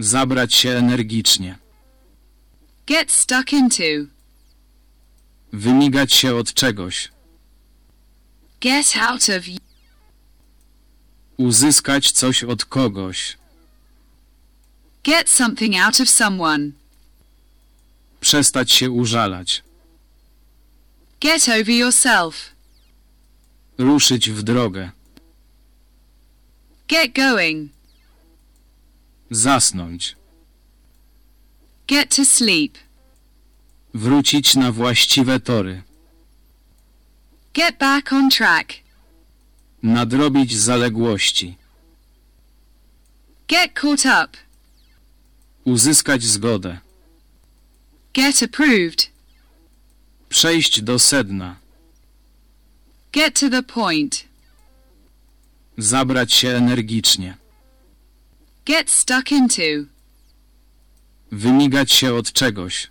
Zabrać się energicznie. Get stuck into. Wymigać się od czegoś. Get out of. Uzyskać coś od kogoś. Get something out of someone. Przestać się użalać. Get over yourself. Ruszyć w drogę. Get going. Zasnąć. Get to sleep. Wrócić na właściwe tory. Get back on track. Nadrobić zaległości. Get caught up. Uzyskać zgodę. Get approved. Przejść do sedna. Get to the point. Zabrać się energicznie. Get stuck into. Wymigać się od czegoś.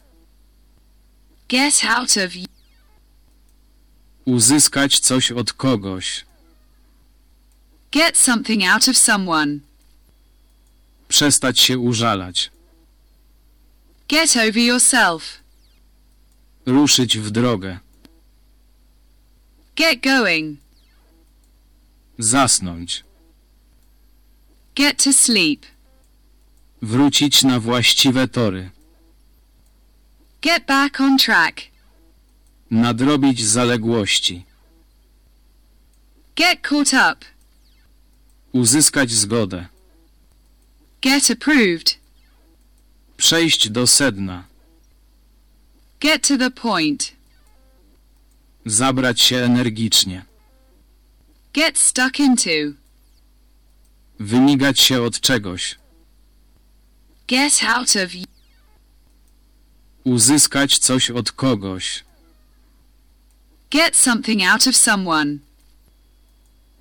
Get out of. Uzyskać coś od kogoś. Get something out of someone. Przestać się użalać. Get over yourself. Ruszyć w drogę. Get going. Zasnąć. Get to sleep. Wrócić na właściwe tory. Get back on track. Nadrobić zaległości. Get caught up. Uzyskać zgodę. Get approved. Przejść do sedna. Get to the point. Zabrać się energicznie. Get stuck into. Wymigać się od czegoś. Get out of. Uzyskać coś od kogoś. Get something out of someone.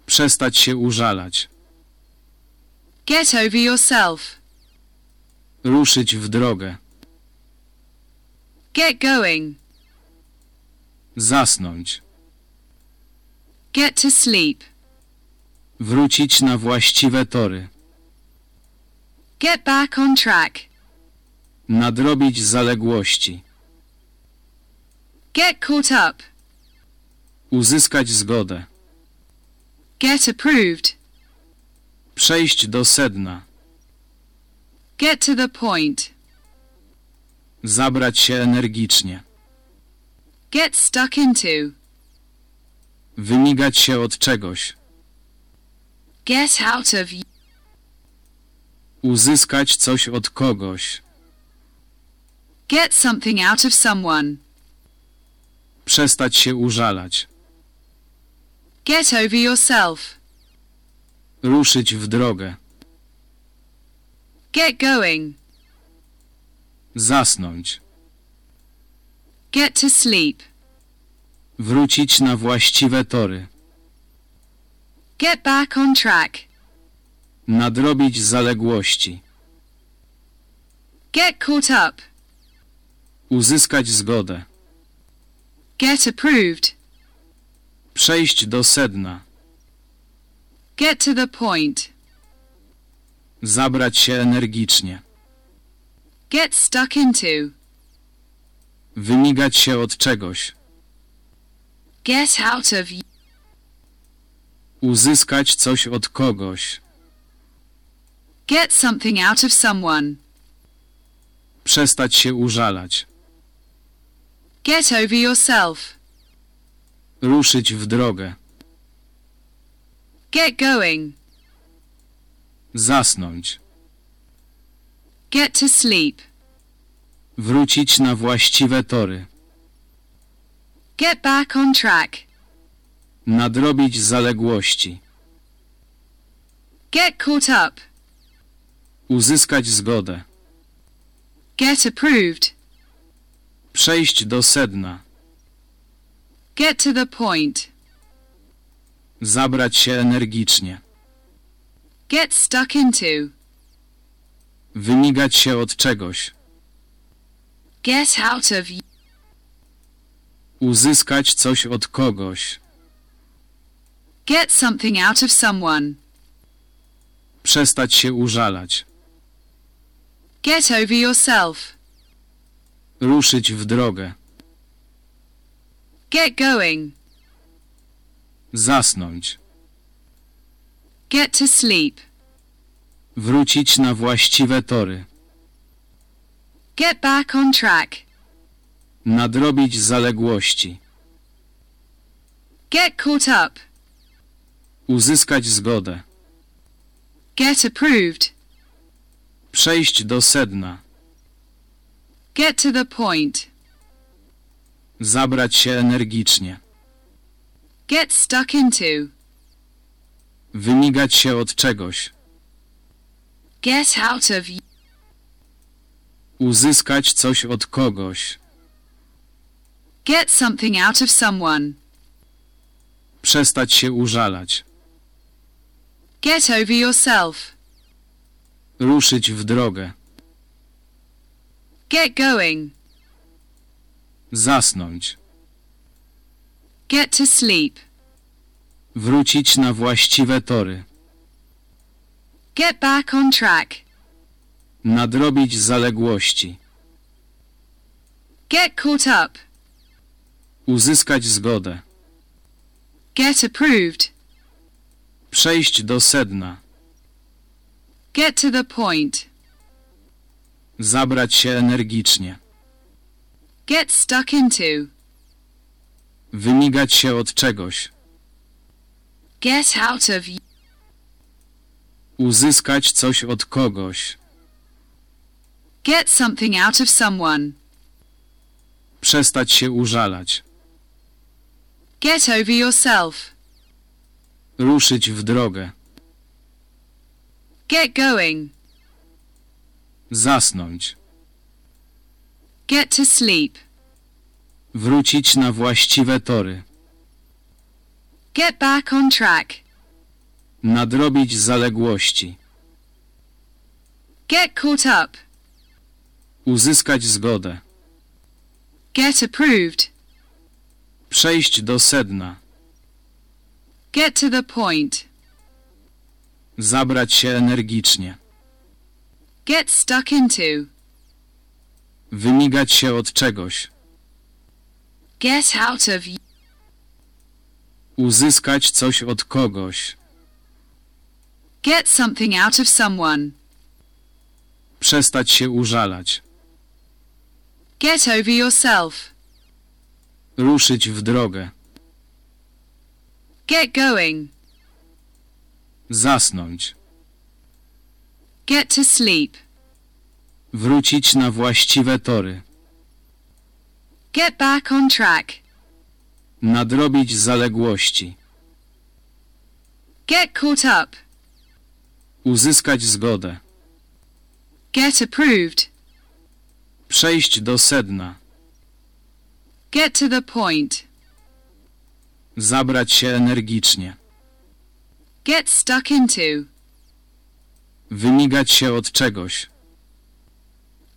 Przestać się użalać. Get over yourself. Ruszyć w drogę. Get going. Zasnąć. Get to sleep. Wrócić na właściwe tory. Get back on track. Nadrobić zaległości. Get caught up. Uzyskać zgodę. Get approved. Przejść do sedna. Get to the point. Zabrać się energicznie. Get stuck into. Wymigać się od czegoś. Get out of. Uzyskać coś od kogoś. Get something out of someone. Przestać się użalać. Get over yourself. Ruszyć w drogę. Get going. Zasnąć. Get to sleep. Wrócić na właściwe tory. Get back on track. Nadrobić zaległości. Get caught up. Uzyskać zgodę. Get approved. Przejść do sedna. Get to the point. Zabrać się energicznie. Get stuck into. Wymigać się od czegoś. Get out of. Uzyskać coś od kogoś. Get something out of someone. Przestać się użalać. Get over yourself. Ruszyć w drogę. Get going. Zasnąć. Get to sleep. Wrócić na właściwe tory. Get back on track. Nadrobić zaległości. Get caught up. Uzyskać zgodę. Get approved. Przejść do sedna. Get to the point. Zabrać się energicznie. Get stuck into. Wymigać się od czegoś. Get out of. Uzyskać coś od kogoś. Get something out of someone. Przestać się użalać. Get over yourself. Ruszyć w drogę. Get going. Zasnąć. Get to sleep. Wrócić na właściwe tory. Get back on track. Nadrobić zaległości. Get caught up. Uzyskać zgodę. Get approved. Przejść do sedna. Get to the point. Zabrać się energicznie. Get stuck into. Wymigać się od czegoś. Get out of. Uzyskać coś od kogoś. Get something out of someone. Przestać się użalać. Get over yourself. Ruszyć w drogę. Get going. Zasnąć. Get to sleep. Wrócić na właściwe tory. Get back on track. Nadrobić zaległości. Get caught up. Uzyskać zgodę. Get approved. Przejść do sedna. Get to the point. Zabrać się energicznie. Get stuck into. Wymigać się od czegoś. Get out of. Uzyskać coś od kogoś. Get something out of someone. Przestać się użalać. Get over yourself. Ruszyć w drogę. Get going. Zasnąć. Get to sleep. Wrócić na właściwe tory. Get back on track. Nadrobić zaległości. Get caught up. Uzyskać zgodę. Get approved. Przejść do sedna. Get to the point. Zabrać się energicznie. Get stuck into. Wymigać się od czegoś. Get out of. Uzyskać coś od kogoś. Get something out of someone. Przestać się użalać. Get over yourself. Ruszyć w drogę. Get going. Zasnąć. Get to sleep. Wrócić na właściwe tory. Get back on track. Nadrobić zaległości. Get caught up. Uzyskać zgodę. Get approved. Przejść do sedna. Get to the point. Zabrać się energicznie. Get stuck into. Wymigać się od czegoś.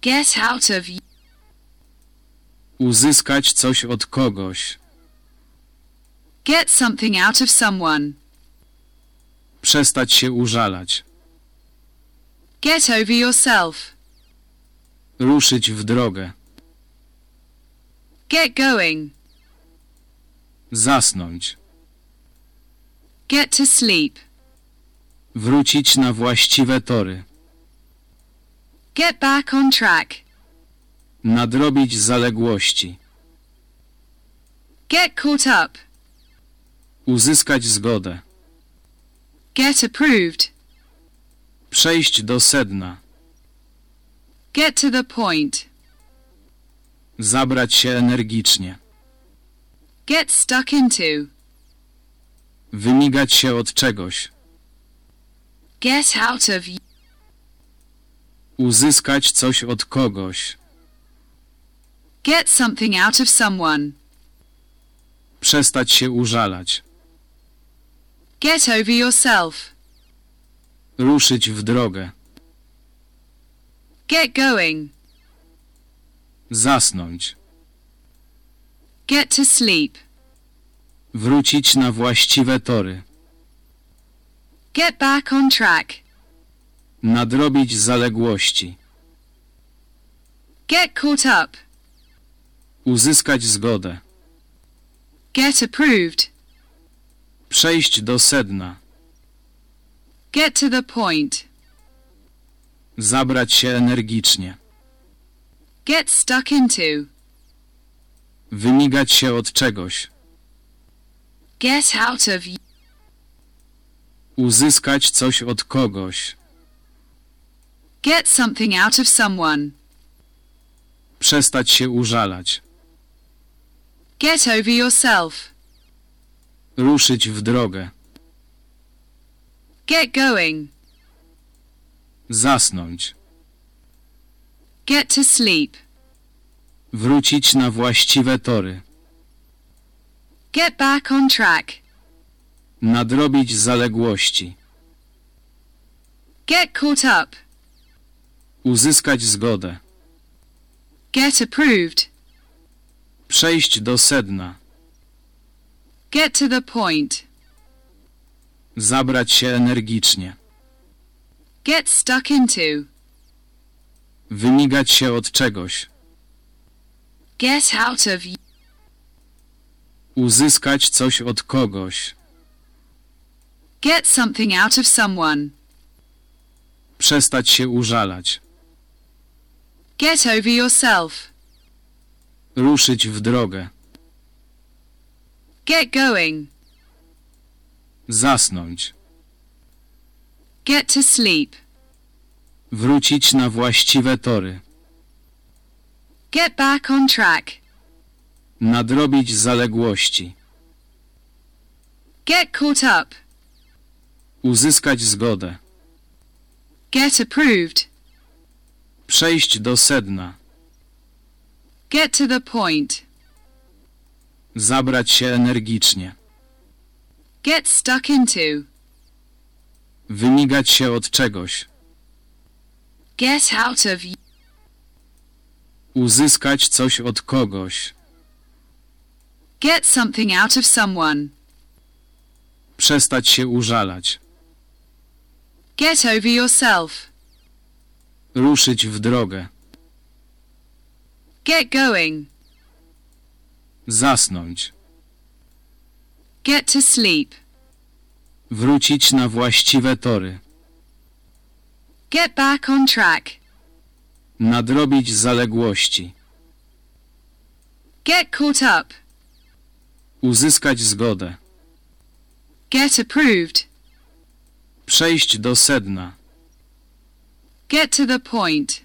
Get out of. Uzyskać coś od kogoś. Get something out of someone. Przestać się użalać. Get over yourself. Ruszyć w drogę. Get going. Zasnąć. Get to sleep. Wrócić na właściwe tory. Get back on track. Nadrobić zaległości. Get caught up. Uzyskać zgodę. Get approved. Przejść do sedna. Get to the point. Zabrać się energicznie. Get stuck into. Wymigać się od czegoś. Get out of. Uzyskać coś od kogoś. Get something out of someone. Przestać się użalać. Get over yourself. Ruszyć w drogę. Get going. Zasnąć. Get to sleep. Wrócić na właściwe tory. Get back on track. Nadrobić zaległości. Get caught up. Uzyskać zgodę. Get approved. Przejść do sedna. Get to the point. Zabrać się energicznie. Get stuck into. Wymigać się od czegoś. Get out of. Uzyskać coś od kogoś. Get something out of someone. Przestać się użalać. Get over yourself. Ruszyć w drogę. Get going. Zasnąć. Get to sleep. Wrócić na właściwe tory. Get back on track. Nadrobić zaległości. Get caught up. Uzyskać zgodę. Get approved. Przejść do sedna. Get to the point. Zabrać się energicznie. Get stuck into. Wymigać się od czegoś. Get out of. Uzyskać coś od kogoś. Get something out of someone. Przestać się użalać. Get over yourself. Ruszyć w drogę. Get going. Zasnąć. Get to sleep. Wrócić na właściwe tory. Get back on track. Nadrobić zaległości. Get caught up. Uzyskać zgodę. Get approved. Przejść do sedna. Get to the point. Zabrać się energicznie. Get stuck into. Wymigać się od czegoś. Get out of. Uzyskać coś od kogoś. Get something out of someone. Przestać się użalać. Get over yourself. Ruszyć w drogę. Get going. Zasnąć. Get to sleep. Wrócić na właściwe tory. Get back on track. Nadrobić zaległości. Get caught up. Uzyskać zgodę. Get approved. Przejść do sedna. Get to the point.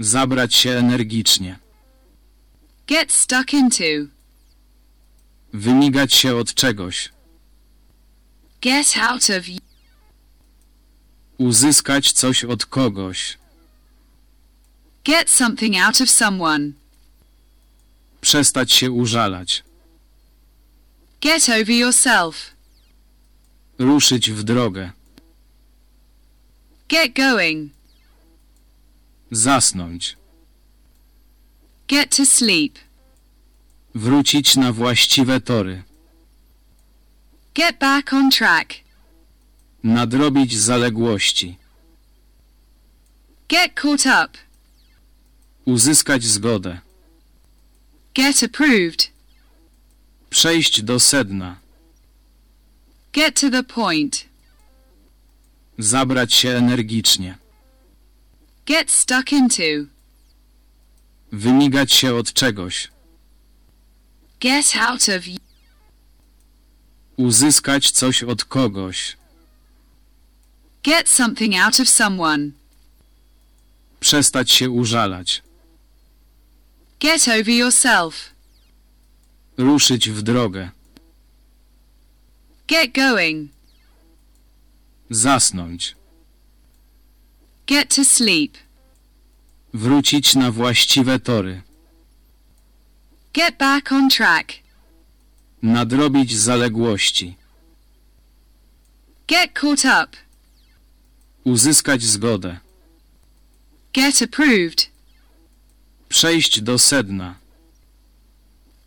Zabrać się energicznie. Get stuck into. Wymigać się od czegoś. Get out of. y- Uzyskać coś od kogoś. Get something out of someone. Przestać się użalać. Get over yourself. Ruszyć w drogę. Get going. Zasnąć. Get to sleep. Wrócić na właściwe tory. Get back on track. Nadrobić zaległości. Get caught up. Uzyskać zgodę. Get approved. Przejść do sedna. Get to the point. Zabrać się energicznie. Get stuck into. Wymigać się od czegoś. Get out of. y- Uzyskać coś od kogoś. Get something out of someone. Przestać się użalać. Get over yourself. Ruszyć w drogę. Get going. Zasnąć. Get to sleep. Wrócić na właściwe tory. Get back on track. Nadrobić zaległości. Get caught up. Uzyskać zgodę. Get approved. Przejść do sedna.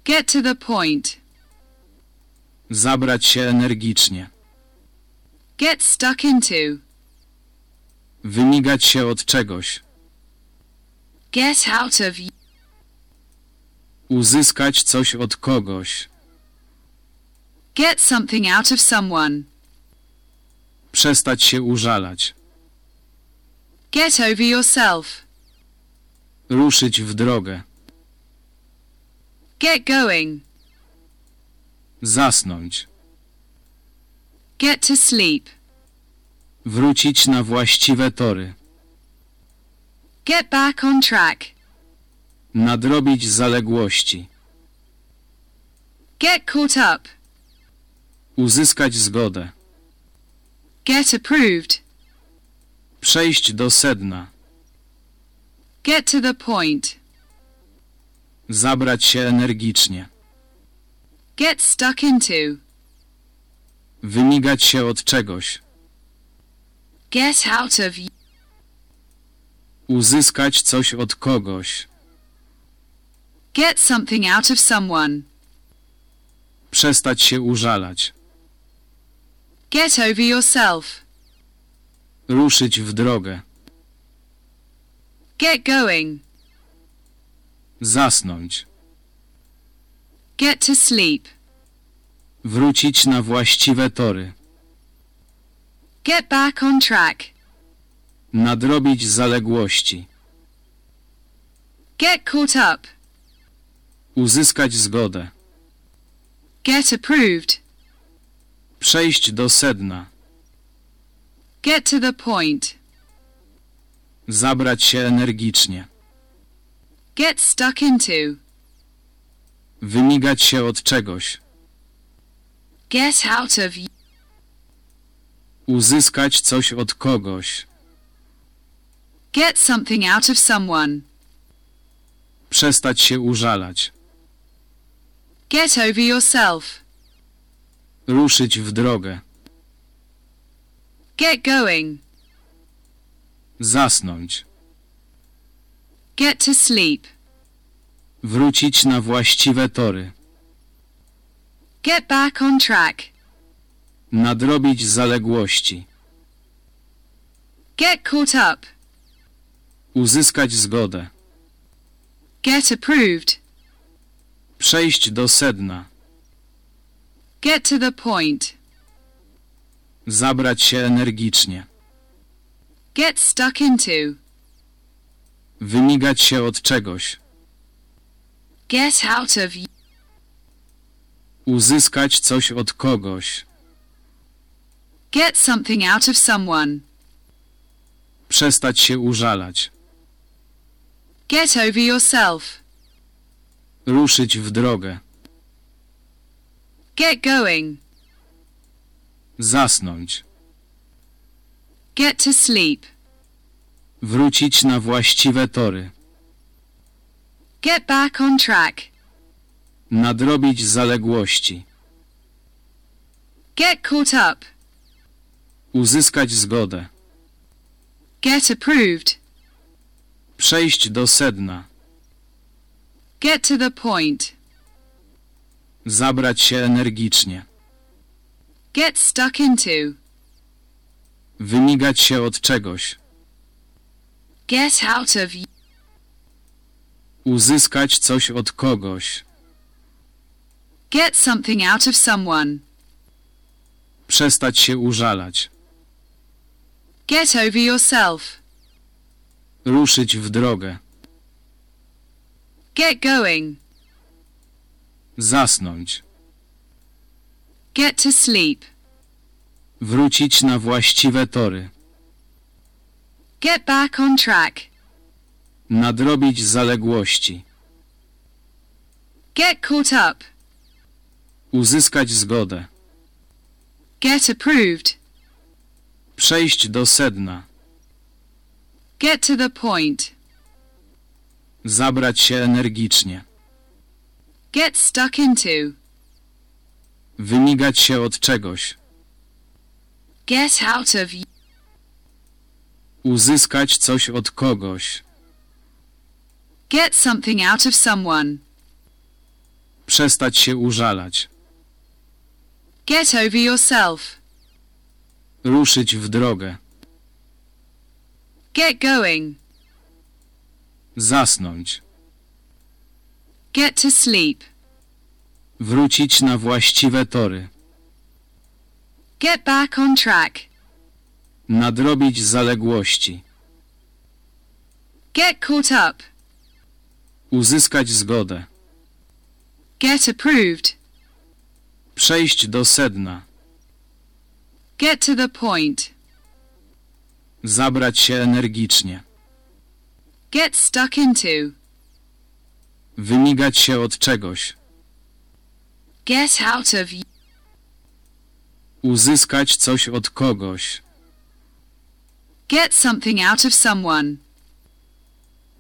Get to the point. Zabrać się energicznie. Get stuck into. Wymigać się od czegoś. Get out of. y- Uzyskać coś od kogoś. Get something out of someone. Przestać się użalać. Get over yourself. Ruszyć w drogę. Get going. Zasnąć. Get to sleep. Wrócić na właściwe tory. Get back on track. Nadrobić zaległości. Get caught up. Uzyskać zgodę. Get approved. Przejść do sedna. Get to the point. Zabrać się energicznie. Get stuck into. Wymigać się od czegoś. Get out of. y- Uzyskać coś od kogoś. Get something out of someone. Przestać się użalać. Get over yourself. Ruszyć w drogę. Get going. Zasnąć. Get to sleep. Wrócić na właściwe tory. Get back on track. Nadrobić zaległości. Get caught up. Uzyskać zgodę. Get approved. Przejść do sedna. Get to the point. Zabrać się energicznie. Get stuck into. Wymigać się od czegoś. Get out of. y- Uzyskać coś od kogoś. Get something out of someone. Przestać się użalać. Get over yourself. Ruszyć w drogę. Get going. Zasnąć. Get to sleep. Wrócić na właściwe tory. Get back on track. Nadrobić zaległości. Get caught up. Uzyskać zgodę. Get approved. Przejść do sedna. Get to the point. Zabrać się energicznie. Get stuck into. Wymigać się od czegoś. Get out of. y- Uzyskać coś od kogoś. Get something out of someone. Przestać się użalać. Get over yourself. Ruszyć w drogę. Get going. Zasnąć. Get to sleep. Wrócić na właściwe tory. Get back on track. Nadrobić zaległości. Get caught up. Uzyskać zgodę. Get approved. Przejść do sedna. Get to the point. Zabrać się energicznie. Get stuck into. Wymigać się od czegoś. Get out of. Uzyskać coś od kogoś. Get something out of someone. Przestać się użalać. Get over yourself. Ruszyć w drogę. Get going. Zasnąć. Get to sleep. Wrócić na właściwe tory. Get back on track. Nadrobić zaległości. Get caught up. Uzyskać zgodę. Get approved. Przejść do sedna. Get to the point. Zabrać się energicznie. Get stuck into. Wymigać się od czegoś. Get out of. Uzyskać coś od kogoś. Get something out of someone. Przestać się użalać. Get over yourself. Ruszyć w drogę. Get going. Zasnąć. Get to sleep. Wrócić na właściwe tory. Get back on track. Nadrobić zaległości. Get caught up. Uzyskać zgodę. Get approved. Przejść do sedna. Get to the point. Zabrać się energicznie. Get stuck into. Wymigać się od czegoś. Get out of. Uzyskać coś od kogoś. Get something out of someone.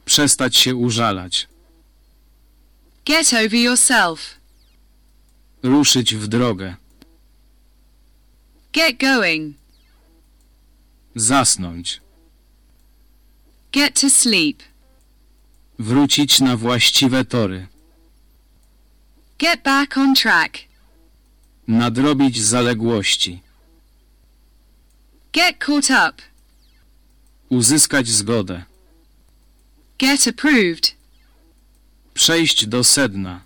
Przestać się użalać. Get over yourself. Ruszyć w drogę. Get going. Zasnąć. Get to sleep. Wrócić na właściwe tory. Get back on track. Nadrobić zaległości. Get caught up. Uzyskać zgodę. Get approved. Przejść do sedna.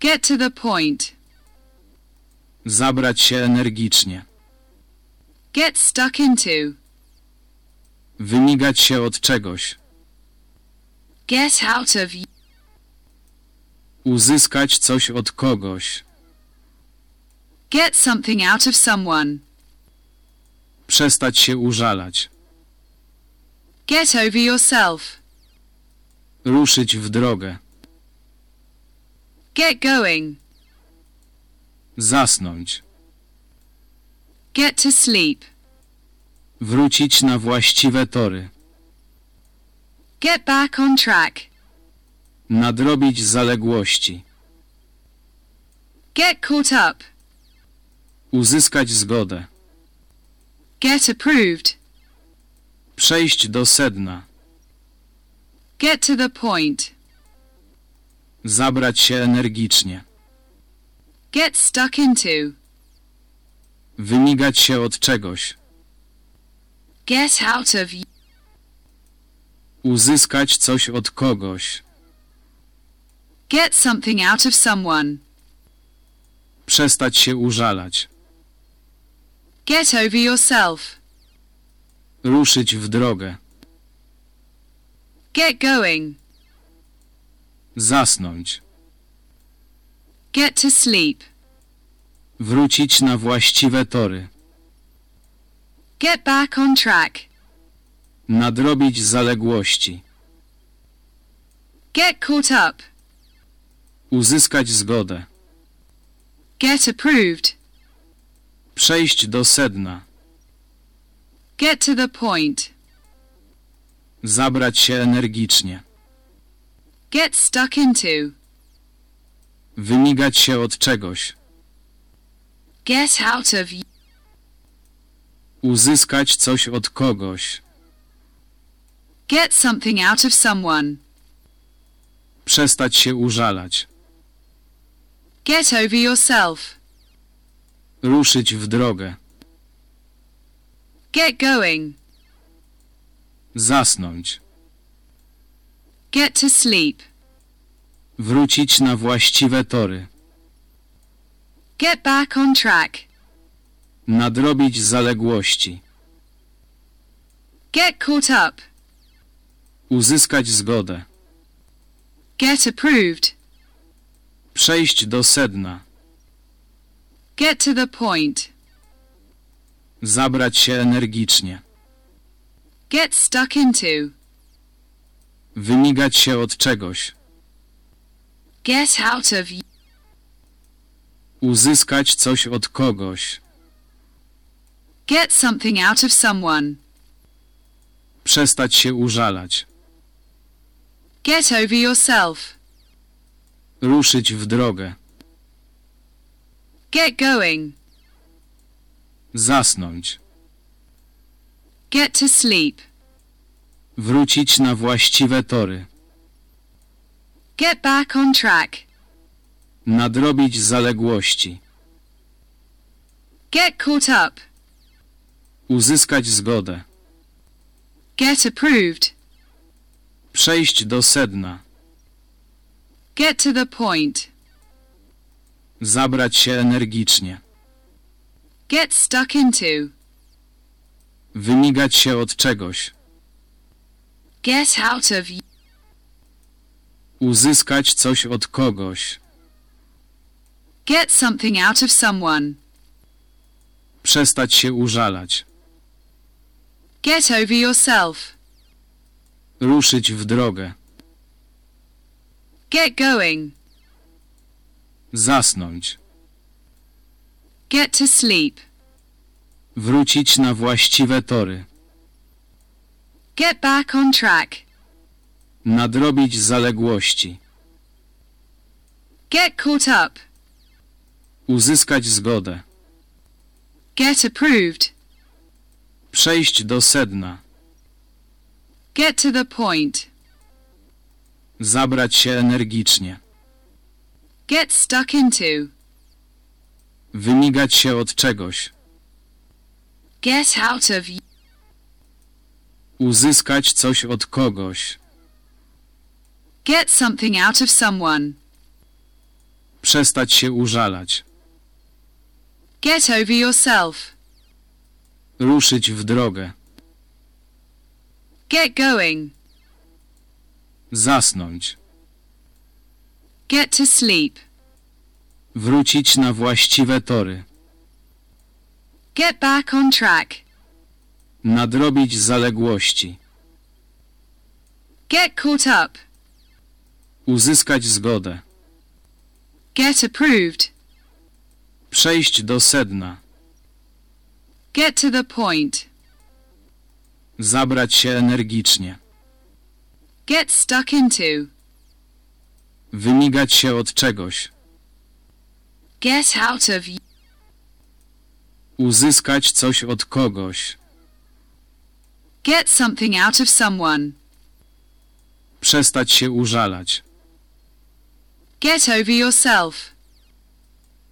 Get to the point. Zabrać się energicznie. Get stuck into. Wymigać się od czegoś. Get out of. Uzyskać coś od kogoś. Get something out of someone. Przestać się użalać. Get over yourself. Ruszyć w drogę. Get going. Zasnąć. Get to sleep. Wrócić na właściwe tory. Get back on track. Nadrobić zaległości. Get caught up. Uzyskać zgodę. Get approved. Przejść do sedna. Get to the point. Zabrać się energicznie. Get stuck into. Wymigać się od czegoś. Get out of. Uzyskać coś od kogoś. Get something out of someone. Przestać się użalać. Get over yourself. Ruszyć w drogę. Get going. Zasnąć. Get to sleep. Wrócić na właściwe tory. Get back on track. Nadrobić zaległości. Get caught up. Uzyskać zgodę. Get approved. Przejść do sedna. Get to the point. Zabrać się energicznie. Get stuck into. Wymigać się od czegoś. Get out of. Uzyskać coś od kogoś. Get something out of someone. Przestać się użalać. Get over yourself. Ruszyć w drogę. Get going. Zasnąć. Get to sleep. Wrócić na właściwe tory. Get back on track. Nadrobić zaległości. Get caught up. Uzyskać zgodę. Get approved. Przejść do sedna. Get to the point. Zabrać się energicznie. Get stuck into. Wymigać się od czegoś. Get out of. Uzyskać coś od kogoś. Get something out of someone. Przestać się użalać. Get over yourself. Ruszyć w drogę. Get going. Zasnąć. Get to sleep. Wrócić na właściwe tory. Get back on track. Nadrobić zaległości. Get caught up. Uzyskać zgodę. Get approved. Przejść do sedna. Get to the point. Zabrać się energicznie. Get stuck into. Wymigać się od czegoś. Get out of. Uzyskać coś od kogoś. Get something out of someone. Przestać się użalać. Get over yourself. Ruszyć w drogę. Get going. Zasnąć. Get to sleep. Wrócić na właściwe tory. Get back on track. Nadrobić zaległości. Get caught up. Uzyskać zgodę. Get approved. Przejść do sedna. Get to the point. Zabrać się energicznie. Get stuck into. Wymigać się od czegoś. Get out of. Uzyskać coś od kogoś. Get something out of someone. Przestać się użalać. Get over yourself. Ruszyć w drogę. Get going. Zasnąć. Get to sleep. Wrócić na właściwe tory. Get back on track. Nadrobić zaległości. Get caught up. Uzyskać zgodę. Get approved. Przejść do sedna. Get to the point. Zabrać się energicznie. Get stuck into. Wymigać się od czegoś. Get out of. Uzyskać coś od kogoś. Get something out of someone. Przestać się użalać. Get over yourself.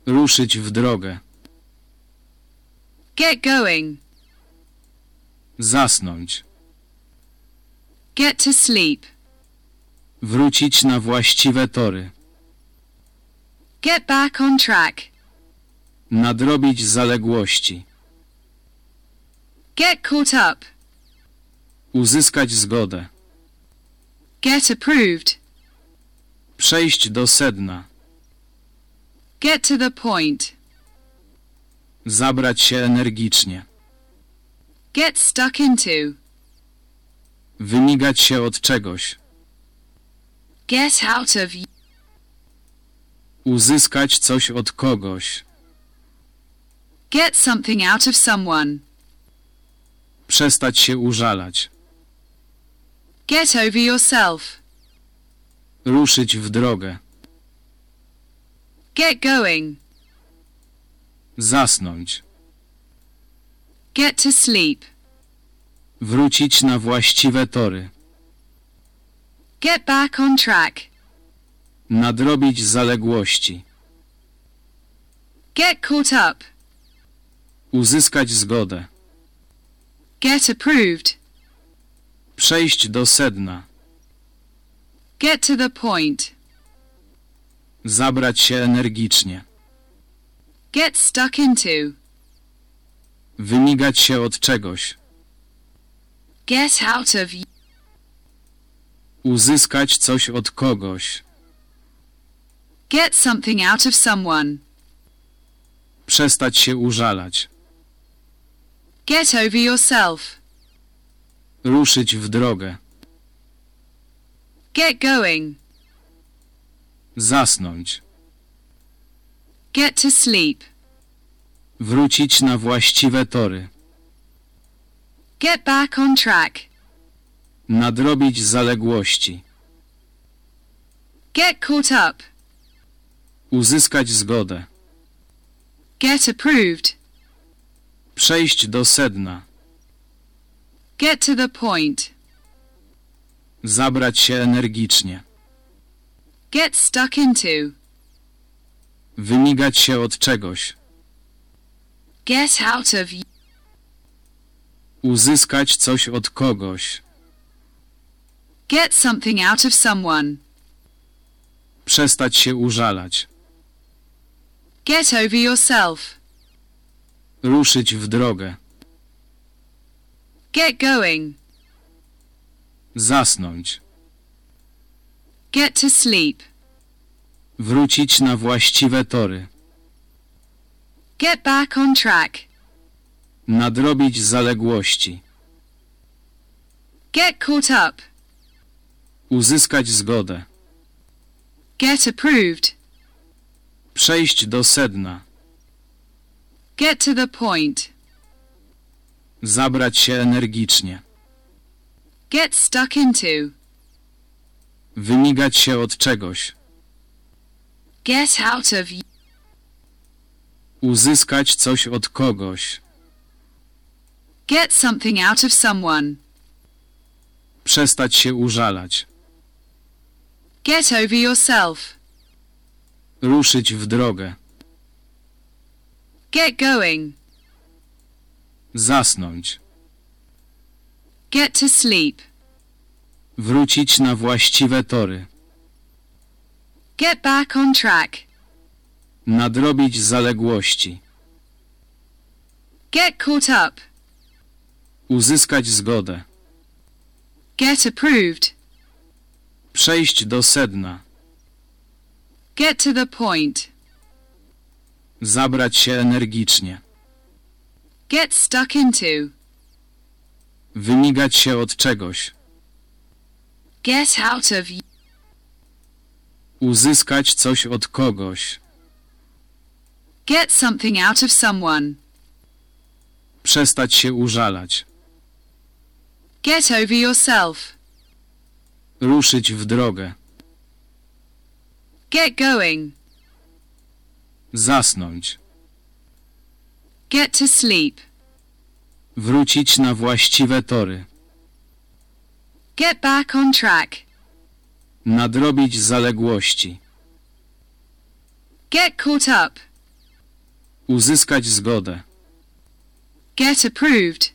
Ruszyć w drogę. Get going. Zasnąć. Get to sleep. Wrócić na właściwe tory. Get back on track. Nadrobić zaległości. Get caught up. Uzyskać zgodę. Get approved. Przejść do sedna. Get to the point. Zabrać się energicznie. Get stuck into. Wymigać się od czegoś. Get out of. Uzyskać coś od kogoś. Get something out of someone. Przestać się użalać. Get over yourself. Ruszyć w drogę. Get going. Zasnąć. Get to sleep. Wrócić na właściwe tory. Get back on track. Nadrobić zaległości. Get caught up. Uzyskać zgodę. Get approved. Przejść do sedna. Get to the point. Zabrać się energicznie. Get stuck into. Wymigać się od czegoś. Get out of. Uzyskać coś od kogoś. Get something out of someone. Przestać się użalać. Get over yourself. Ruszyć w drogę. Get going. Zasnąć. Get to sleep. Wrócić na właściwe tory. Get back on track. Nadrobić zaległości. Get caught up. Uzyskać zgodę. Get approved. Przejść do sedna. Get to the point. Zabrać się energicznie. Get stuck into. Wymigać się od czegoś. Get out of. Uzyskać coś od kogoś. Get something out of someone. Przestać się użalać. Get over yourself. Ruszyć w drogę. Get going. Zasnąć. Get to sleep. Wrócić na właściwe tory. Get back on track. Nadrobić zaległości. Get caught up. Uzyskać zgodę. Get approved. Przejść do sedna. Get to the point. Zabrać się energicznie. Get stuck into. Wymigać się od czegoś. Get out of. Uzyskać coś od kogoś. Get something out of someone. Przestać się użalać. Get over yourself. Ruszyć w drogę. Get going. Zasnąć. Get to sleep. Wrócić na właściwe tory. Get back on track. Nadrobić zaległości. Get caught up. Uzyskać zgodę. Get approved. Przejść do sedna. Get to the point. Zabrać się energicznie. Get stuck into. Wymigać się od czegoś. Get out of. Uzyskać coś od kogoś. Get something out of someone. Przestać się użalać. Get over yourself. Ruszyć w drogę. Get going. Zasnąć. Get to sleep. Wrócić na właściwe tory. Get back on track. Nadrobić zaległości. Get caught up. Uzyskać zgodę. Get approved.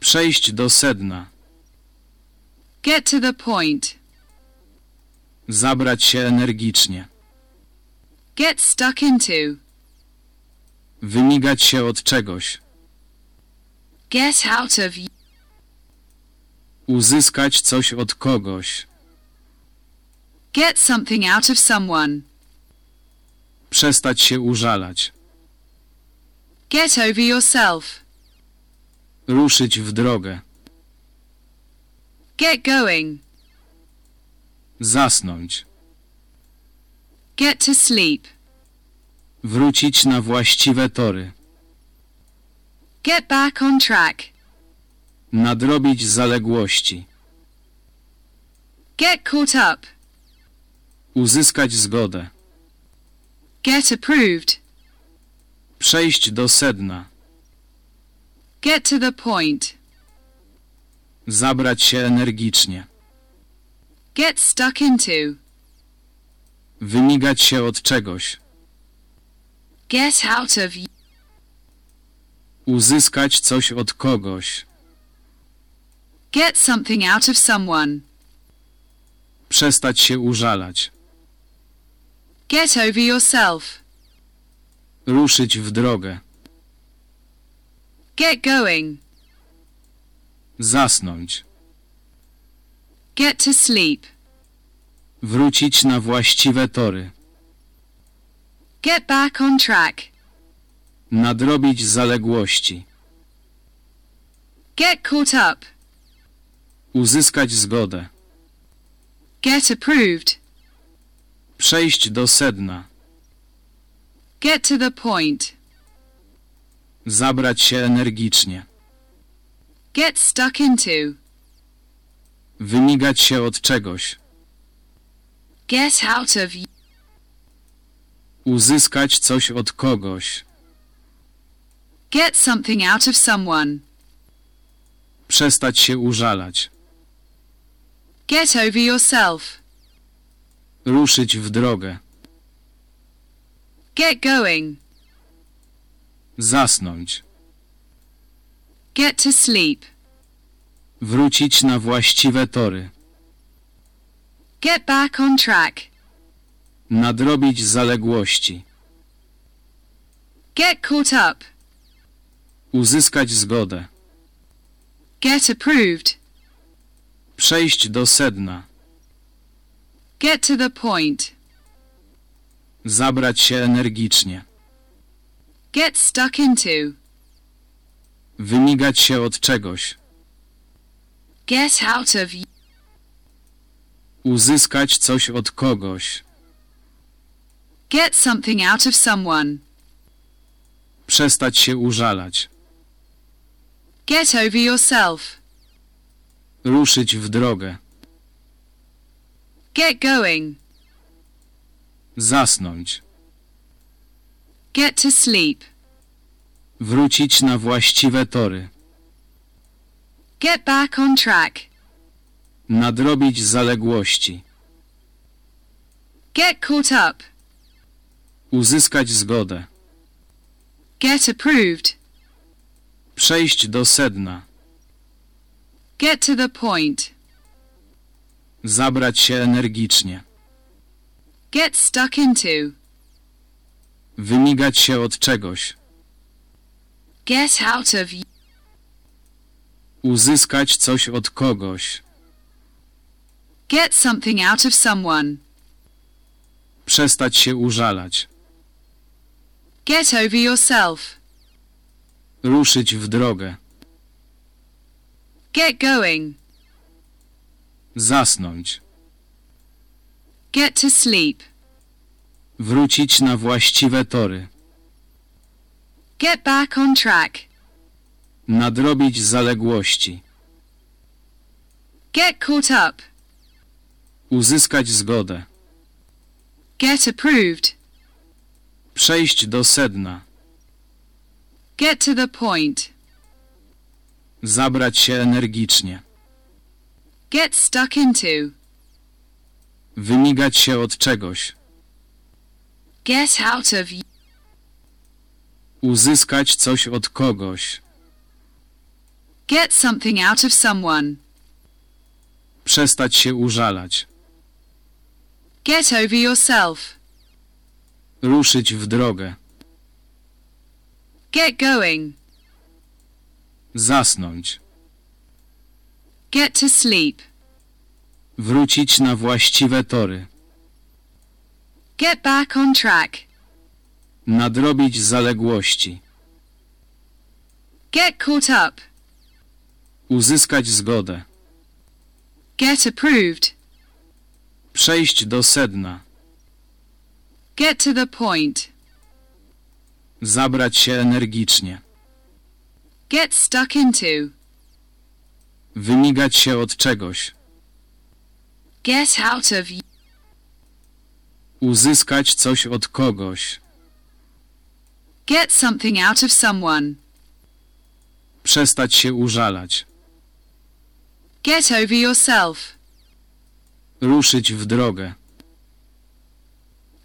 Przejść do sedna. Get to the point. Zabrać się energicznie. Get stuck into. Wymigać się od czegoś. Get out of. Uzyskać coś od kogoś. Get something out of someone. Przestać się użalać. Get over yourself. Ruszyć w drogę. Get going. Zasnąć. Get to sleep. Wrócić na właściwe tory. Get back on track. Nadrobić zaległości. Get caught up. Uzyskać zgodę. Get approved. Przejść do sedna. Get to the point. Zabrać się energicznie. Get stuck into. Wymigać się od czegoś. Get out of. Uzyskać coś od kogoś. Get something out of someone. Przestać się użalać. Get over yourself. Ruszyć w drogę. Get going. Zasnąć. Get to sleep. Wrócić na właściwe tory. Get back on track. Nadrobić zaległości. Get caught up. Uzyskać zgodę. Get approved. Przejść do sedna. Get to the point. Zabrać się energicznie. Get stuck into. Wymigać się od czegoś. Get out of. Uzyskać coś od kogoś. Get something out of someone. Przestać się użalać. Get over yourself. Ruszyć w drogę. Get going. Zasnąć. Get to sleep. Wrócić na właściwe tory. Get back on track. Nadrobić zaległości. Get caught up. Uzyskać zgodę. Get approved. Przejść do sedna. Get to the point. Zabrać się energicznie. Get stuck into. Wymigać się od czegoś. Get out of. Uzyskać coś od kogoś. Get something out of someone. Przestać się użalać. Get over yourself. Ruszyć w drogę. Get going. Zasnąć. Get to sleep. Wrócić na właściwe tory. Get back on track. Nadrobić zaległości. Get caught up. Uzyskać zgodę. Get approved. Przejść do sedna. Get to the point. Zabrać się energicznie. Get stuck into. Wymigać się od czegoś. Get out of. Uzyskać coś od kogoś. Get something out of someone. Przestać się użalać. Get over yourself. Ruszyć w drogę. Get going. Zasnąć. Get to sleep. Wrócić na właściwe tory. Get back on track. Nadrobić zaległości. Get caught up. Uzyskać zgodę. Get approved. Przejść do sedna. Get to the point. Zabrać się energicznie. Get stuck into. Wymigać się od czegoś. Get out of. Uzyskać coś od kogoś. Get something out of someone. Przestać się użalać. Get over yourself. Ruszyć w drogę. Get going. Zasnąć. Get to sleep. Wrócić na właściwe tory. Get back on track. Nadrobić zaległości. Get caught up. Uzyskać zgodę. Get approved. Przejść do sedna. Get to the point. Zabrać się energicznie. Get stuck into. Wymigać się od czegoś. Get out of. y- Uzyskać coś od kogoś. Get something out of someone. Przestać się użalać. Get over yourself. Ruszyć w drogę.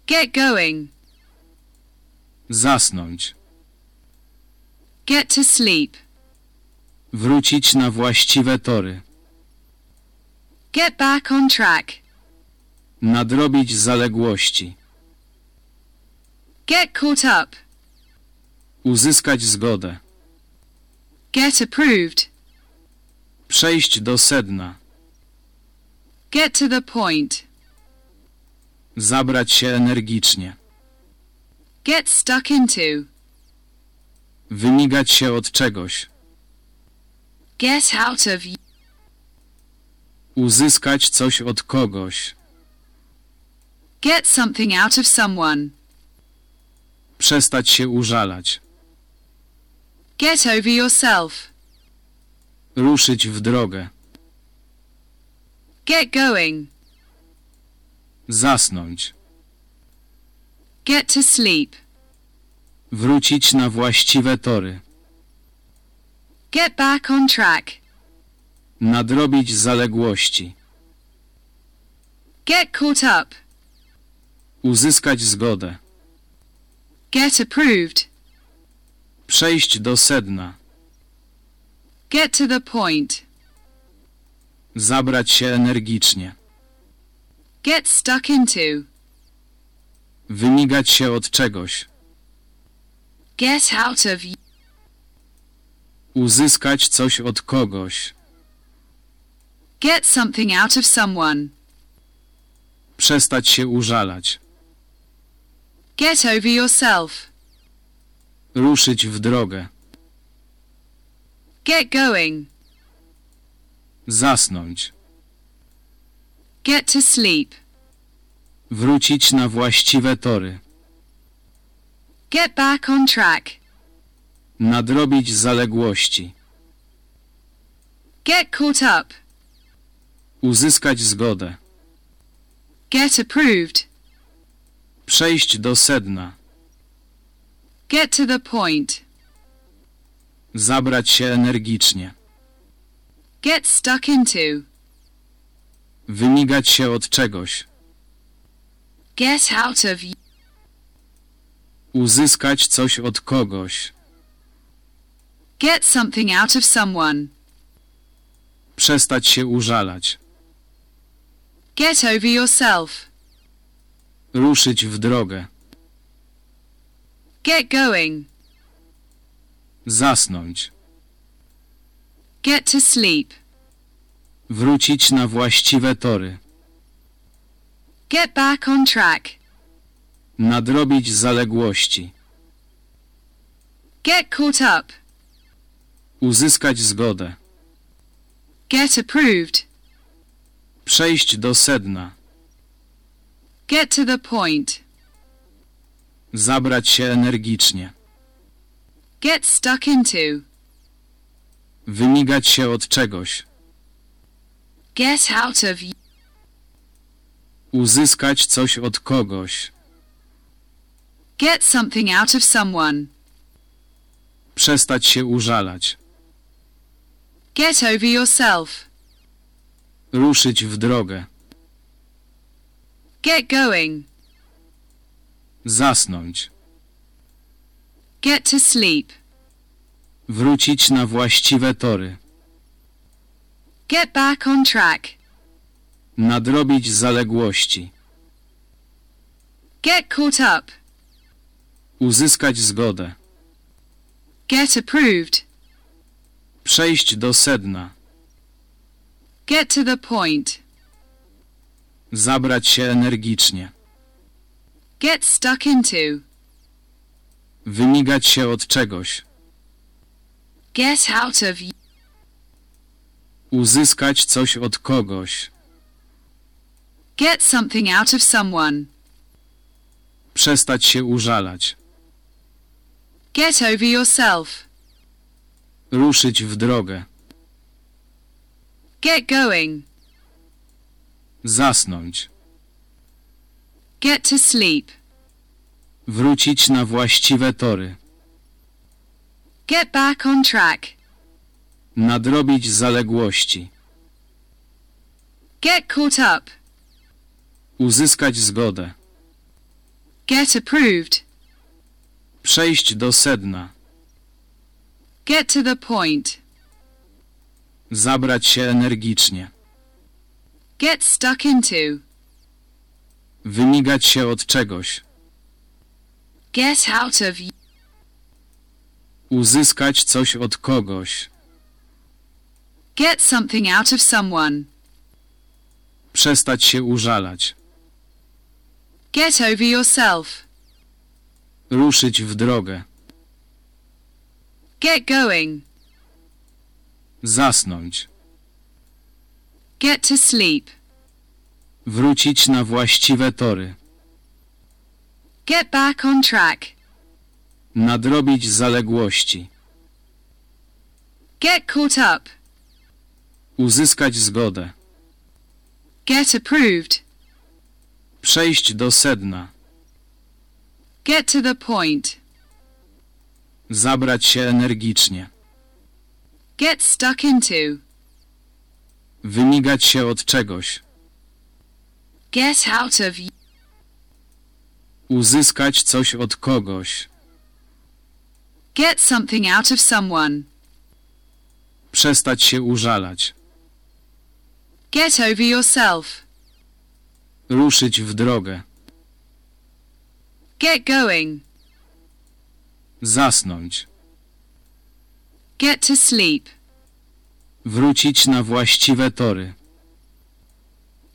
Get going. Zasnąć. Get to sleep. Wrócić na właściwe tory. Get back on track. Nadrobić zaległości. Get caught up. Uzyskać zgodę. Get approved. Przejść do sedna. Get to the point. Zabrać się energicznie. Get stuck into. Wymigać się od czegoś. Get out of. y- Uzyskać coś od kogoś. Get something out of someone. Przestać się użalać. Get over yourself. Ruszyć w drogę. Get going. Zasnąć. Get to sleep. Wrócić na właściwe tory. Get back on track. Nadrobić zaległości. Get caught up. Uzyskać zgodę. Get approved. Przejść do sedna. Get to the point. Zabrać się energicznie. Get stuck into. Wymigać się od czegoś. Get out of. Uzyskać coś od kogoś. Get something out of someone. Przestać się użalać. Get over yourself. Ruszyć w drogę. Get going. Zasnąć. Get to sleep. Wrócić na właściwe tory. Get back on track. Nadrobić zaległości. Get caught up. Uzyskać zgodę. Get approved. Przejść do sedna. Get to the point. Zabrać się energicznie. Get stuck into. Wymigać się od czegoś. Get out of. Uzyskać coś od kogoś. Get something out of someone. Przestać się użalać. Get over yourself. Ruszyć w drogę. Get going. Zasnąć. Get to sleep. Wrócić na właściwe tory. Get back on track. Nadrobić zaległości. Get caught up. Uzyskać zgodę. Get approved. Przejść do sedna. Get to the point. Zabrać się energicznie. Get stuck into. Wymigać się od czegoś. Get out of. Uzyskać coś od kogoś. Get something out of someone. Przestać się użalać. Get over yourself. Ruszyć w drogę. Get going. Zasnąć. Get to sleep. Wrócić na właściwe tory. Get back on track. Nadrobić zaległości. Get caught up. Uzyskać zgodę. Get approved. Przejść do sedna. Get to the point. Zabrać się energicznie. Get stuck into. Wymigać się od czegoś. Get out of. Uzyskać coś od kogoś. Get something out of someone. Przestać się użalać. Get over yourself. Ruszyć w drogę. Get going. Zasnąć. Get to sleep. Wrócić na właściwe tory. Get back on track. Nadrobić zaległości. Get caught up. Uzyskać zgodę. Get approved. Przejść do sedna. Get to the point. Zabrać się energicznie. Get stuck into. Wymigać się od czegoś. Get out of. Uzyskać coś od kogoś. Get something out of someone. Przestać się użalać. Get over yourself. Ruszyć w drogę. Get going. Zasnąć. Get to sleep. Wrócić na właściwe tory. Get back on track. Nadrobić zaległości. Get caught up. Uzyskać zgodę. Get approved. Przejść do sedna. Get to the point. Zabrać się energicznie. Get stuck into. Wymigać się od czegoś. Get out of. Uzyskać coś od kogoś. Get something out of someone. Przestać się użalać. Get over yourself. Ruszyć w drogę. Get going. Zasnąć. Get to sleep. Wrócić na właściwe tory.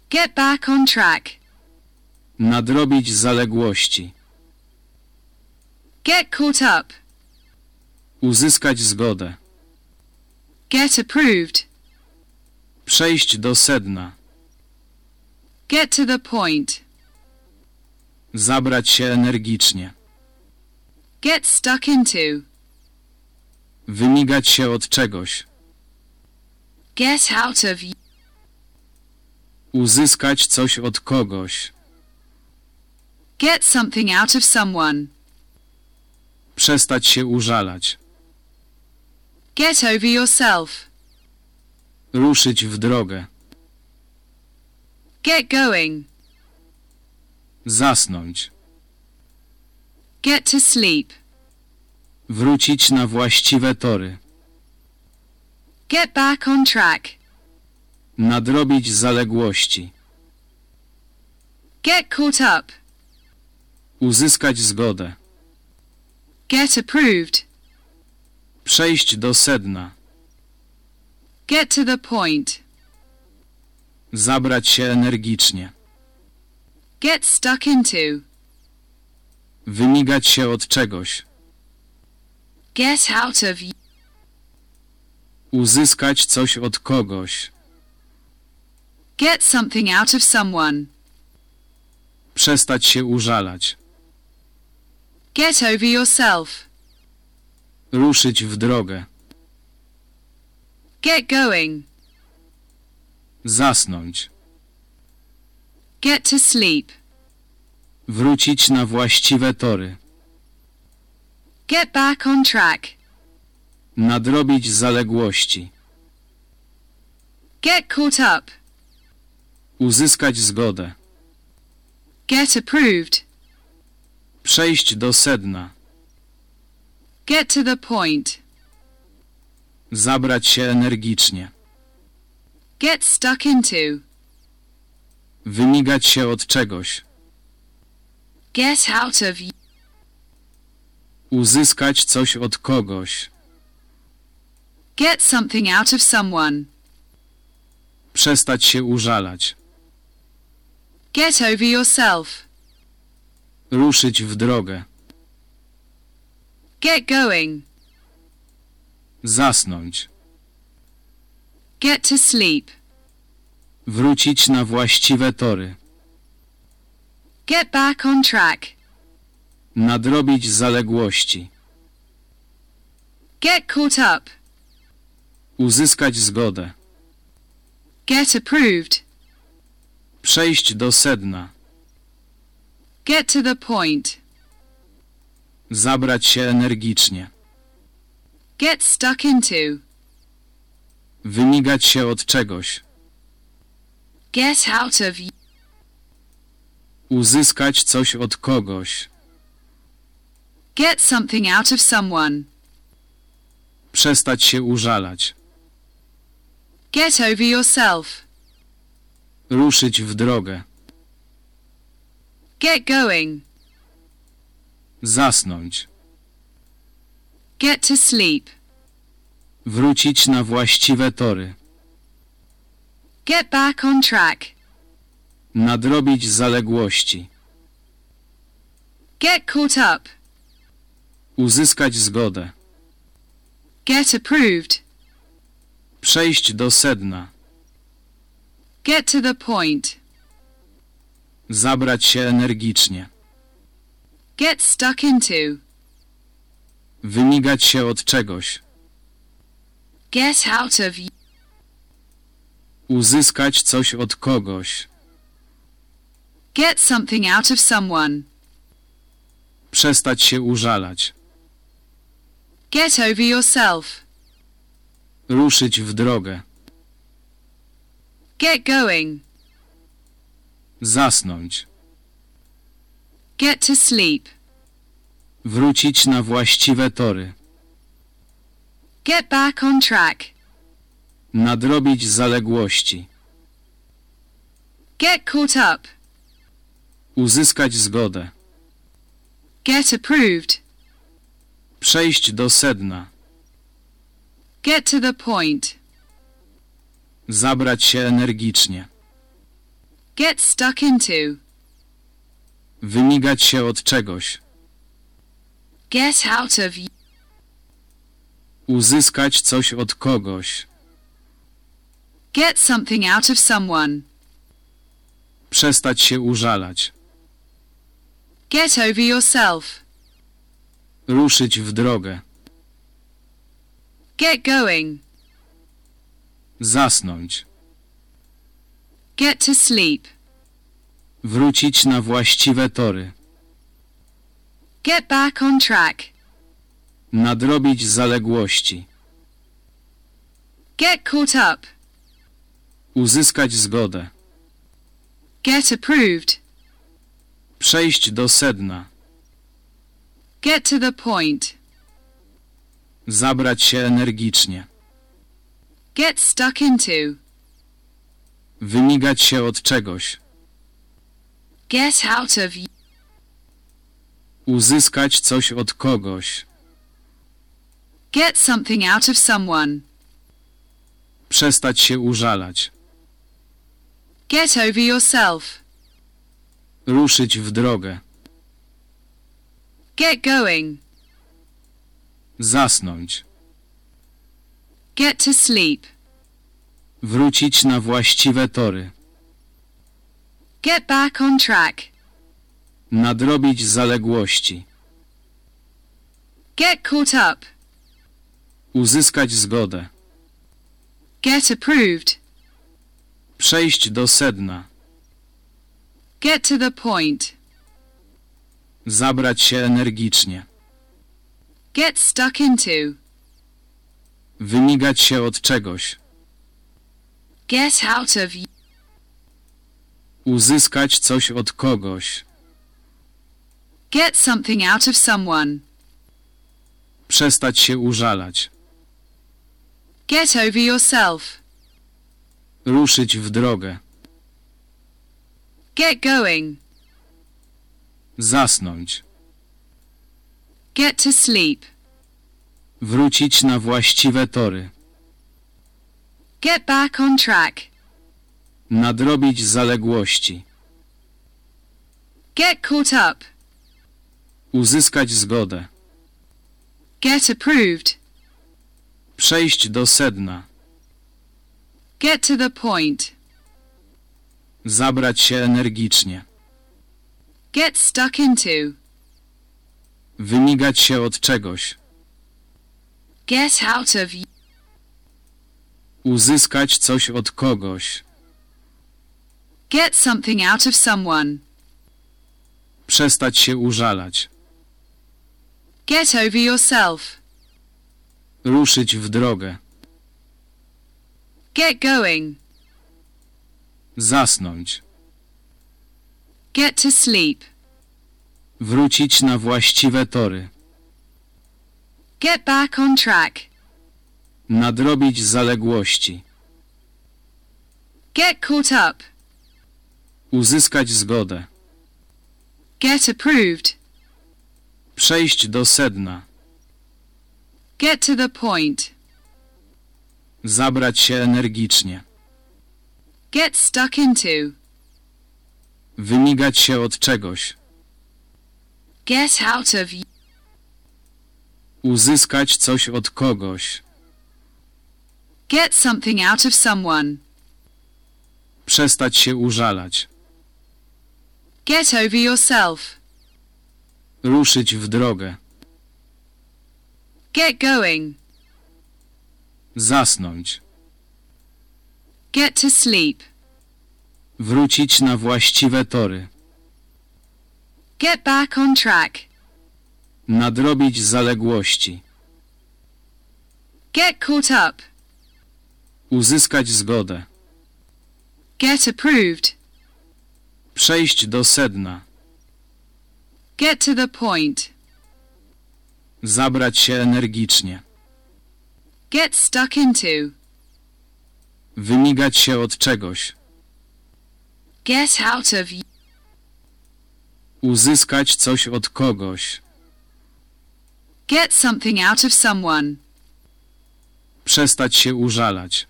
Get back on track. Nadrobić zaległości. Get caught up. Uzyskać zgodę. Get approved. Przejść do sedna. Get to the point. Zabrać się energicznie. Get stuck into. Wymigać się od czegoś. Get out of. Uzyskać coś od kogoś. Get something out of someone. Przestać się użalać. Get over yourself. Ruszyć w drogę. Get going. Zasnąć. Get to sleep. Wrócić na właściwe tory. Get back on track. Nadrobić zaległości. Get caught up. Uzyskać zgodę. Get approved. Przejść do sedna. Get to the point. Zabrać się energicznie. Get stuck into. Wymigać się od czegoś. Get out of. y- Uzyskać coś od kogoś. Get something out of someone. Przestać się użalać. Get over yourself. Ruszyć w drogę. Get going. Zasnąć. Get to sleep. Wrócić na właściwe tory. Get back on track. Nadrobić zaległości. Get caught up. Uzyskać zgodę. Get approved. Przejść do sedna. Get to the point. Zabrać się energicznie. Get stuck into. Wymigać się od czegoś. Get out of. y- Uzyskać coś od kogoś. Get something out of someone. Przestać się użalać. Get over yourself. Ruszyć w drogę. Get going. Zasnąć. Get to sleep. Wrócić na właściwe tory. Get back on track. Nadrobić zaległości. Get caught up. Uzyskać zgodę. Get approved. Przejść do sedna. Get to the point. Zabrać się energicznie. Get stuck into. Wymigać się od czegoś. Get out of. y- Uzyskać coś od kogoś. Get something out of someone. Przestać się użalać. Get over yourself. Ruszyć w drogę. Get going. Zasnąć. Get to sleep. Wrócić na właściwe tory. Get back on track. Nadrobić zaległości. Get caught up. Uzyskać zgodę. Get approved. Przejść do sedna. Get to the point. Zabrać się energicznie. Get stuck into. Wymigać się od czegoś. Get out of. y- Uzyskać coś od kogoś. Get something out of someone. Przestać się użalać. Get over yourself. Ruszyć w drogę. Get going. Zasnąć. Get to sleep. Wrócić na właściwe tory. Get back on track. Nadrobić zaległości. Get caught up. Uzyskać zgodę. Get approved. Przejść do sedna. Get to the point. Zabrać się energicznie. Get stuck into. Wymigać się od czegoś. Get out of. Uzyskać coś od kogoś. Get something out of someone. Przestać się użalać. Get over yourself. Ruszyć w drogę. Get going. Zasnąć. Get to sleep. Wrócić na właściwe tory. Get back on track. Nadrobić zaległości. Get caught up. Uzyskać zgodę. Get approved. Przejść do sedna. Get to the point. Zabrać się energicznie. Get stuck into. Wymigać się od czegoś. Get out of. Uzyskać coś od kogoś. Get something out of someone. Przestać się użalać. Get over yourself. Ruszyć w drogę. Get going. Zasnąć. Get to sleep. Wrócić na właściwe tory. Get back on track. Nadrobić zaległości. Get caught up. Uzyskać zgodę. Get approved. Przejść do sedna. Get to the point. Zabrać się energicznie. Get stuck into. Wymigać się od czegoś. Get out of. Uzyskać coś od kogoś. Get something out of someone. Przestać się użalać. Get over yourself. Ruszyć w drogę. Get going. Zasnąć. Get to sleep. Wrócić na właściwe tory. Get back on track. Nadrobić zaległości. Get caught up. Uzyskać zgodę. Get approved. Przejść do sedna. Get to the point. Zabrać się energicznie. Get stuck into. Wymigać się od czegoś. Get out of. Uzyskać coś od kogoś. Get something out of someone. Przestać się użalać. Get over yourself. Ruszyć w drogę. Get going. Zasnąć. Get to sleep. Wrócić na właściwe tory. Get back on track. Nadrobić zaległości. Get caught up. Uzyskać zgodę. Get approved. Przejść do sedna. Get to the point. Zabrać się energicznie. Get stuck into. Wymigać się od czegoś. Get out of. Uzyskać coś od kogoś. Get something out of someone. Przestać się użalać. Get over yourself. Ruszyć w drogę. Get going. Zasnąć. Get to sleep. Wrócić na właściwe tory. Get back on track. Nadrobić zaległości. Get caught up. Uzyskać zgodę. Get approved. Przejść do sedna. Get to the point. Zabrać się energicznie. Get stuck into. Wymigać się od czegoś. Get out of. Uzyskać coś od kogoś. Get something out of someone. Przestać się użalać.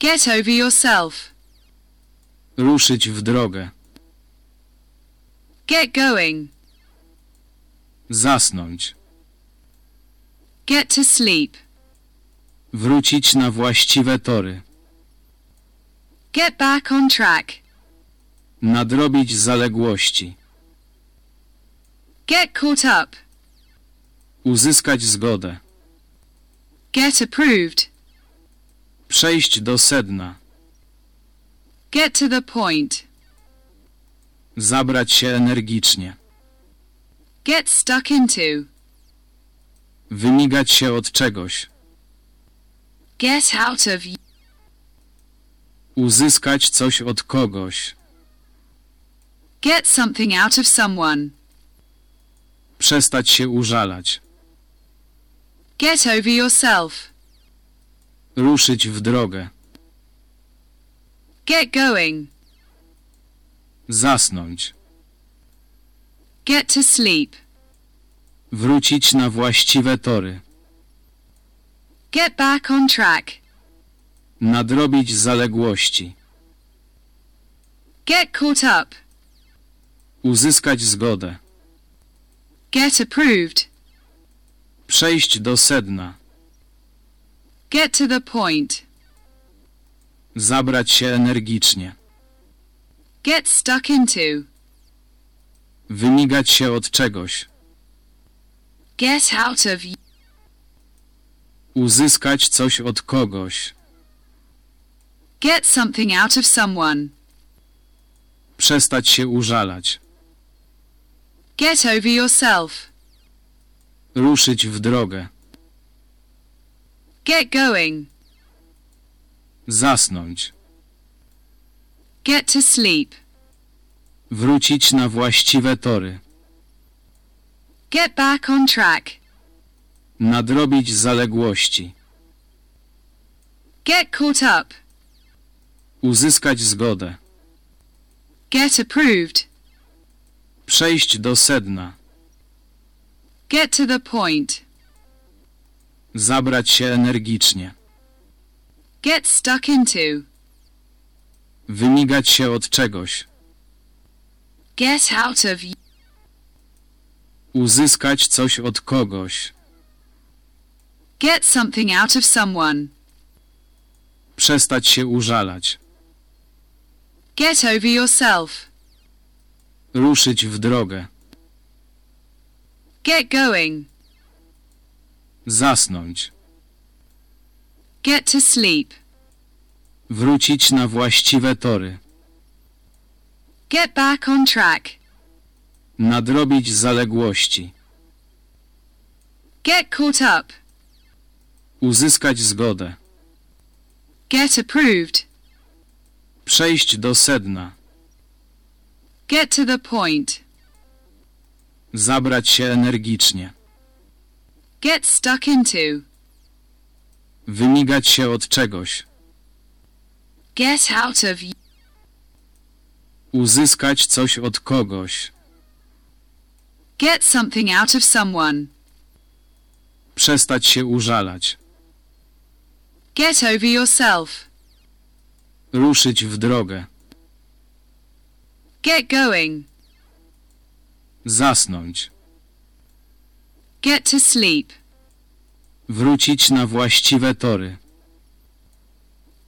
Get over yourself. Ruszyć w drogę. Get going. Zasnąć. Get to sleep. Wrócić na właściwe tory. Get back on track. Nadrobić zaległości. Get caught up. Uzyskać zgodę. Get approved. Przejść do sedna. Get to the point. Zabrać się energicznie. Get stuck into. Wymigać się od czegoś. Get out of. Uzyskać coś od kogoś. Get something out of someone. Przestać się użalać. Get over yourself. Ruszyć w drogę. Get going. Zasnąć. Get to sleep. Wrócić na właściwe tory. Get back on track. Nadrobić zaległości. Get caught up. Uzyskać zgodę. Get approved. Przejść do sedna. Get to the point. Zabrać się energicznie. Get stuck into. Wymigać się od czegoś. Get out of. Uzyskać coś od kogoś. Get something out of someone. Przestać się użalać. Get over yourself. Ruszyć w drogę. Get going. Zasnąć. Get to sleep. Wrócić na właściwe tory. Get back on track. Nadrobić zaległości. Get caught up. Uzyskać zgodę. Get approved. Przejść do sedna. Get to the point. Zabrać się energicznie. Get stuck into. Wymigać się od czegoś. Get out of. Uzyskać coś od kogoś. Get something out of someone. Przestać się użalać. Get over yourself. Ruszyć w drogę. Get going. Zasnąć. Get to sleep. Wrócić na właściwe tory. Get back on track. Nadrobić zaległości. Get caught up. Uzyskać zgodę. Get approved. Przejść do sedna. Get to the point. Zabrać się energicznie. Get stuck into. Wymigać się od czegoś. Get out of. Uzyskać coś od kogoś. Get something out of someone. Przestać się użalać. Get over yourself. Ruszyć w drogę. Get going. Zasnąć. Get to sleep. Wrócić na właściwe tory.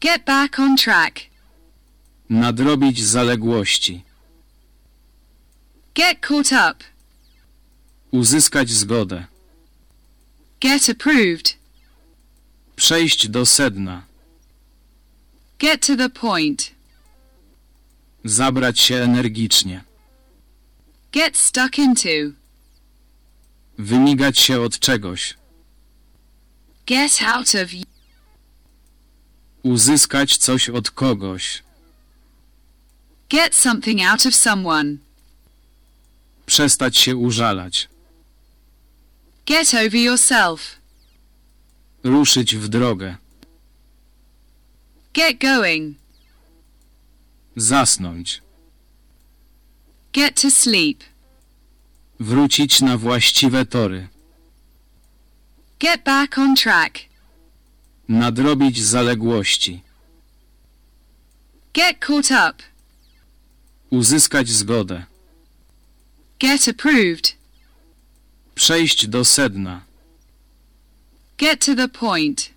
Get back on track. Nadrobić zaległości. Get caught up. Uzyskać zgodę. Get approved. Przejść do sedna. Get to the point. Zabrać się energicznie. Get stuck into. Wymigać się od czegoś. Get out of. Uzyskać coś od kogoś. Get something out of someone. Przestać się użalać. Get over yourself. Ruszyć w drogę. Get going. Zasnąć. Get to sleep. Wrócić na właściwe tory. Get back on track. Nadrobić zaległości. Get caught up. Uzyskać zgodę. Get approved. Przejść do sedna. Get to the point.